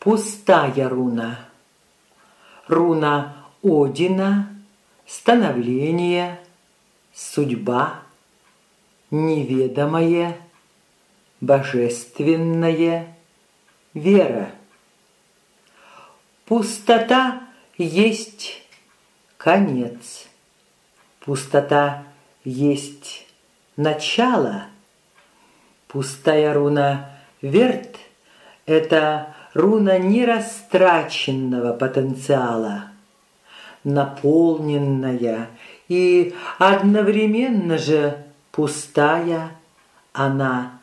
Пустая руна. Руна Одина, становление, судьба, неведомое, божественное, вера. Пустота есть конец. Пустота есть начало. Пустая руна Верт – это руна нерастраченного потенциала, наполненная и одновременно же пустая, она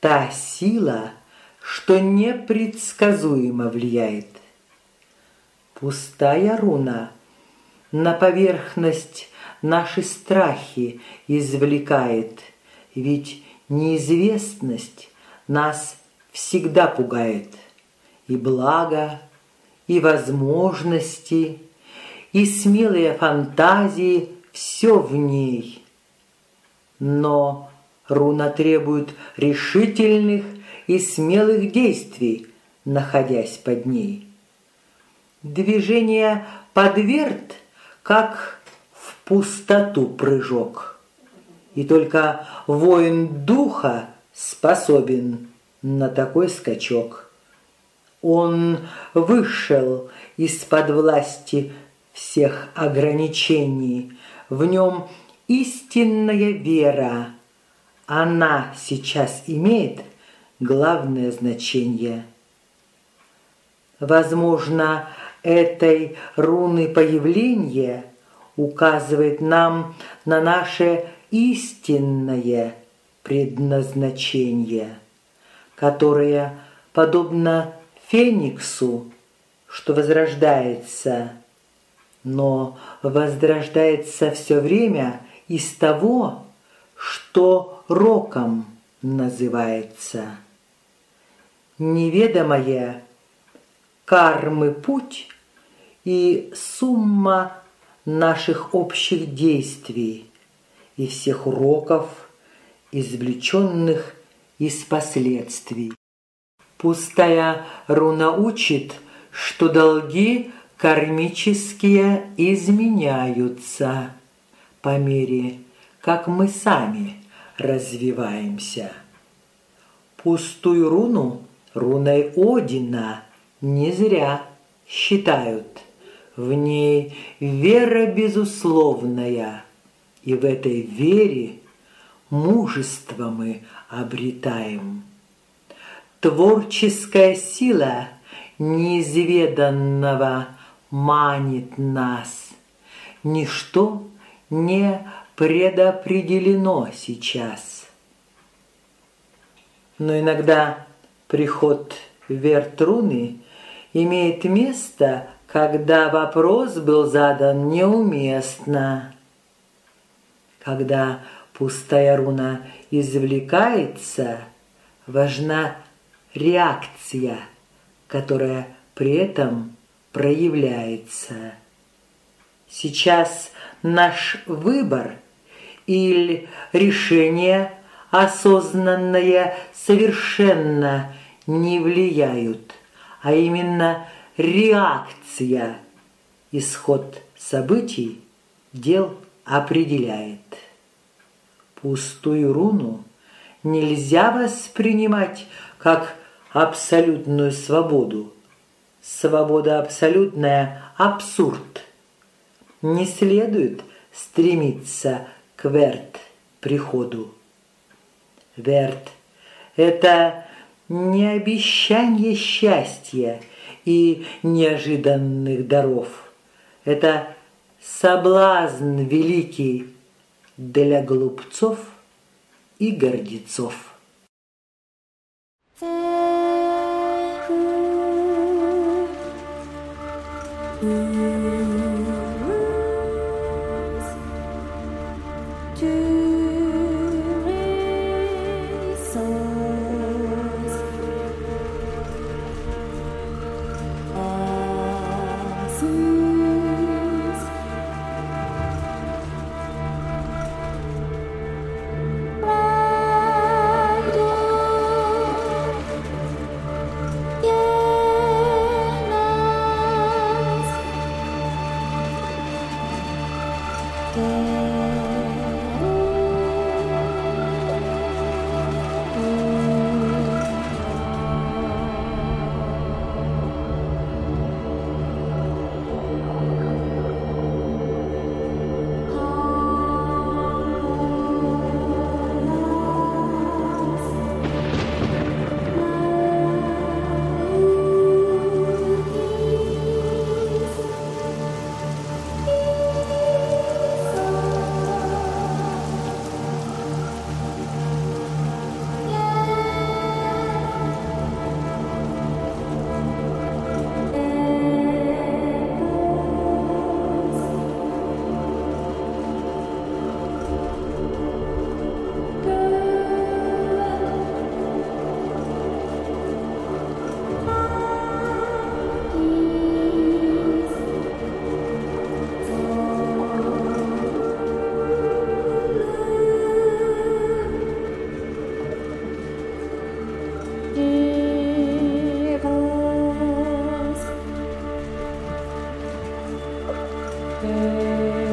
та сила, что непредсказуемо влияет. Пустая руна на поверхность наши страхи извлекает, ведь неизвестность нас всегда пугает. И благо, и возможности, и смелые фантазии – все в ней. Но руна требует решительных и смелых действий, находясь под ней. Движение подверт, как в пустоту прыжок. И только воин духа способен на такой скачок. Он вышел из-под власти всех ограничений. В нем истинная вера. Она сейчас имеет главное значение. Возможно, этой руны появления указывает нам на наше истинное предназначение, которое, подобно фениксу, что возрождается, но возрождается все время из того, что роком называется. Неведомое кармы путь и сумма наших общих действий и всех уроков, извлеченных из последствий. Пустая руна учит, что долги кармические изменяются по мере, как мы сами развиваемся. Пустую руну руной Одина не зря считают. В ней вера безусловная, и в этой вере мужество мы обретаем. Творческая сила неизведанного манит нас. Ничто не предопределено сейчас. Но иногда приход Вертруны имеет место, когда вопрос был задан неуместно. Когда пустая руна извлекается, важна реакция, которая при этом проявляется. Сейчас наш выбор или решение осознанное совершенно не влияют, а именно реакция, исход событий, дел определяет. Пустую руну нельзя воспринимать как абсолютную свободу. Свобода абсолютная – абсурд. Не следует стремиться к верт приходу. Верт – это не обещание счастья и неожиданных даров. Это соблазн великий для глупцов и гордецов. you. Amen.